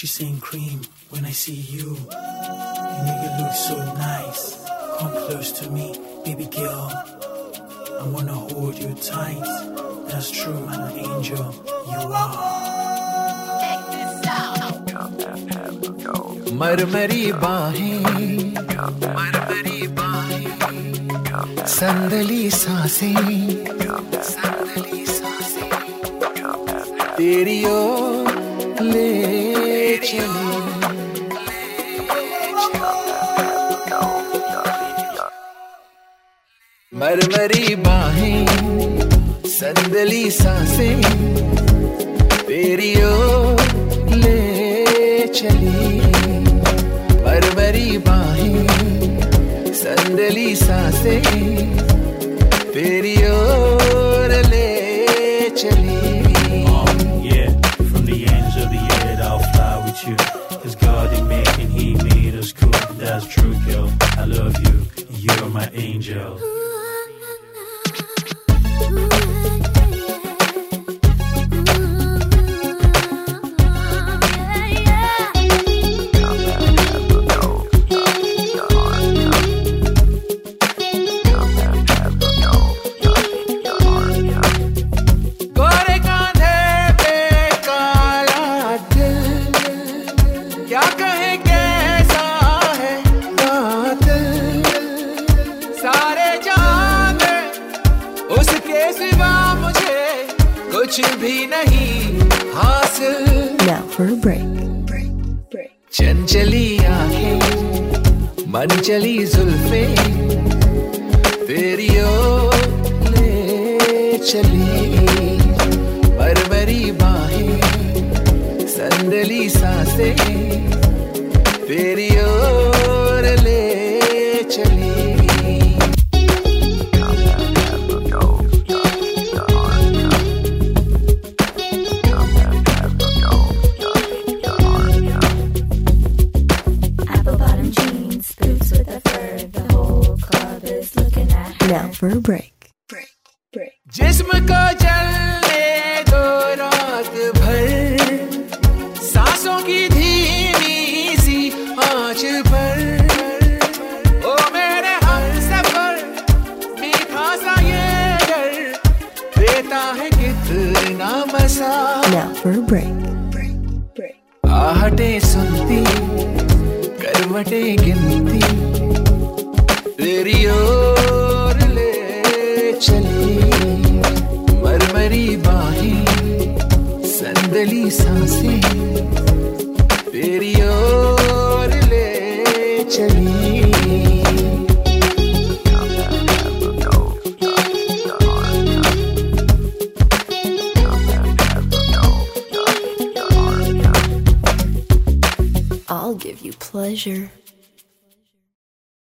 purchasing cream when I see you. You make it look so nice. Come close to me, baby girl. I wanna hold you tight. That's true, my angel. You are. मरमरी बाहें मरमरी बाहें संदली सांसें संदली सांसें तेरी ओर ले चली मरमरी बाहें, संदली साँसें तेरी ले चली। मरमरी बाहें, संदली साँसें तेरी ओर ले चली। He made us cool. That's true, girl. I love you. You're my angel. सिवा मुझे कुछ भी नहीं हासिल Now for a break. चंचली आँखें मन चली जुल्फे तेरी ओर ले चली मरमरी बाहें संदली साँसें तेरी ओर for a break. जिस्म को जलने दो रात भर। सांसों की धीमी सी आँच पर। ओ मेरे हर सफ़र मीठा सा ये डर। देता है कितना मज़ा Now for a break. आहटे सुनती करवटे गिनती। तेरी ले चली। मरमरी बाहें संदली साँसें। तेरी ओर ले चली। I'll give you pleasure.